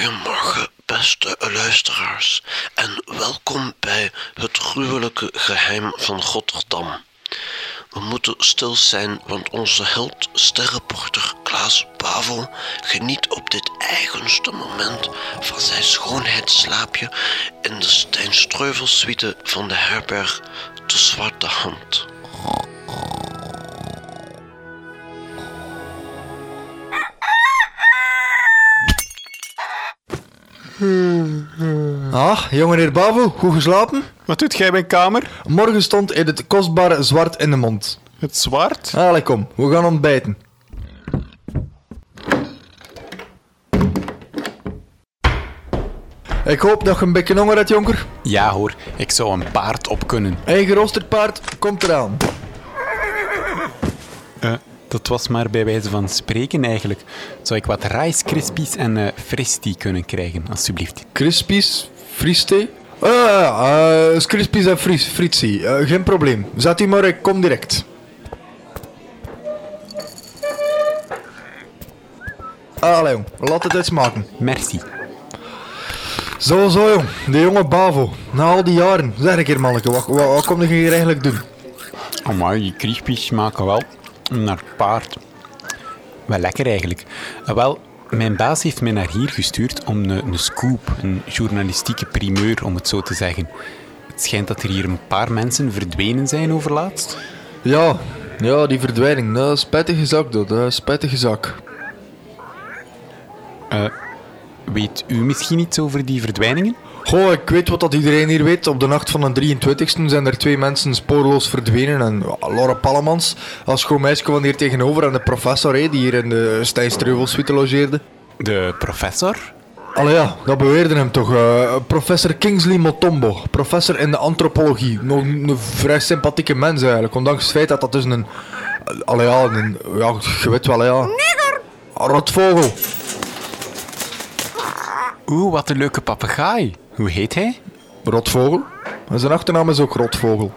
Goedemorgen, beste luisteraars, en welkom bij het gruwelijke geheim van Rotterdam. We moeten stil zijn, want onze held, sterreporter Klaas Pavel, geniet op dit eigenste moment van zijn schoonheidsslaapje in de Steinstreuvelsuite van de herberg De Zwarte Hand. Ah, jongeheer Bavo, goed geslapen? Wat doet jij in mijn kamer? Morgen stond in het kostbare zwart in de mond. Het zwart? Allee, kom, we gaan ontbijten. Ik hoop dat je een beetje honger hebt, jonker. Ja hoor, ik zou een paard op kunnen. Een geroosterd paard komt eraan. Eh, dat was maar bij wijze van spreken eigenlijk. Zou ik wat Rice Krispies en eh Fristi kunnen krijgen, alstublieft? Crispies, frieste. Ah, eh, crispies en fries, fritsie. Eh, geen probleem. Zet u maar, ik kom direct. Allee, jong, laat het eens maken. Merci. Zo, zo, jong. De jonge Bavo. Na al die jaren. Zeg een keer, manneke, wat, wat, wat kom je hier eigenlijk doen? Amai, die Krispies smaken wel naar paard. Wel lekker eigenlijk. Eh, wel, mijn baas heeft mij naar hier gestuurd om een, een scoop, een journalistieke primeur om het zo te zeggen. Het schijnt dat er hier een paar mensen verdwenen zijn overlaatst. Ja, ja, die verdwijning. Dat is spijtige zak, dat. Is spijtige zak. Weet u misschien iets over die verdwijningen? Goh, ik weet wat dat iedereen hier weet. Op de nacht van de 23e zijn er twee mensen spoorloos verdwenen. En ja, Laura Pallemans, als schoon meisje van hier tegenover. En de professor, die hier in de Stijn Streuvelsuite logeerde. De professor? Allee ja, dat beweerde hem toch. eh, professor Kingsley Motombo. Professor in de antropologie. Nog een vrij sympathieke mens eigenlijk. Ondanks het feit dat dat dus een... Allee ja, een... Ja, je weet wel, ja. Nigger! Rotvogel. Oeh, wat een leuke papegaai. Hoe heet hij? Rotvogel? En zijn achternaam is ook Rotvogel.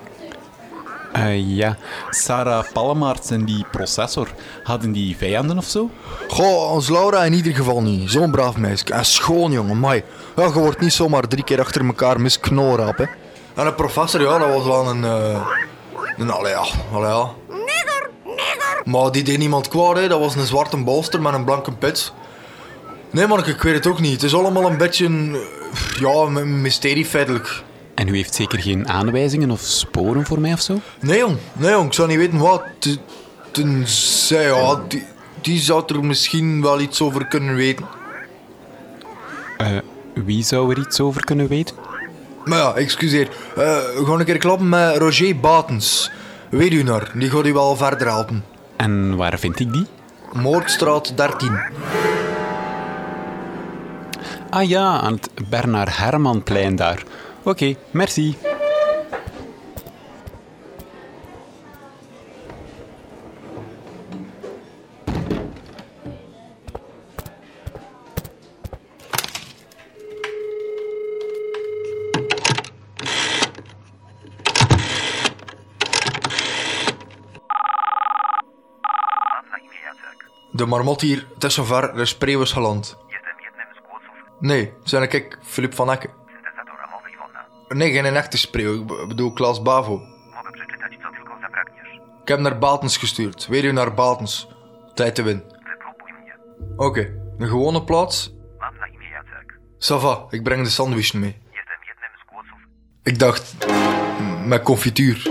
Eh, ja. Sarah Palmaerts en die processor, hadden die vijanden of zo? Goh, ons Laura in ieder geval niet. Zo'n braaf meisje. En schoon, jongen, mai. Ja, je wordt niet zomaar drie keer achter elkaar misknorap, hè. En de professor, ja, dat was wel een... eh een allee, ja, allee, ja. Nigger, nigger. Maar die deed niemand kwaad, hè. Dat was een zwarte bolster met een blanke pits. Nee, man, ik weet het ook niet. Het is allemaal een beetje... een, eh, ja, een mysterie feitelijk. En u heeft zeker geen aanwijzingen of sporen voor mij of zo? Nee, jong. Nee, jong. Ik zou niet weten wat. Te- Tenzij, ja, die, die zou er misschien wel iets over kunnen weten. Eh, wie zou er iets over kunnen weten? Maar ja, excuseer. Eh, we gaan een keer klappen met Roger Batens. Weet u naar, die gaat u wel verder helpen. En waar vind ik die? Moordstraat 13. Ah ja, aan het Bernard Hermanplein daar. Oké, merci. De marmot hier, het is zover, spreeuw is geland. Nee, zijn ik, Filip van Iwona. Nee, geen echte spreeuw, ik be- bedoel Klaas Bavo. Ik heb hem naar Batens gestuurd. Weet u naar Batens. Tijd te winnen. Oké, een gewone plaats? Mam na imię Jacek. Ça va, ik breng de sandwich mee. Ik dacht, met confituur.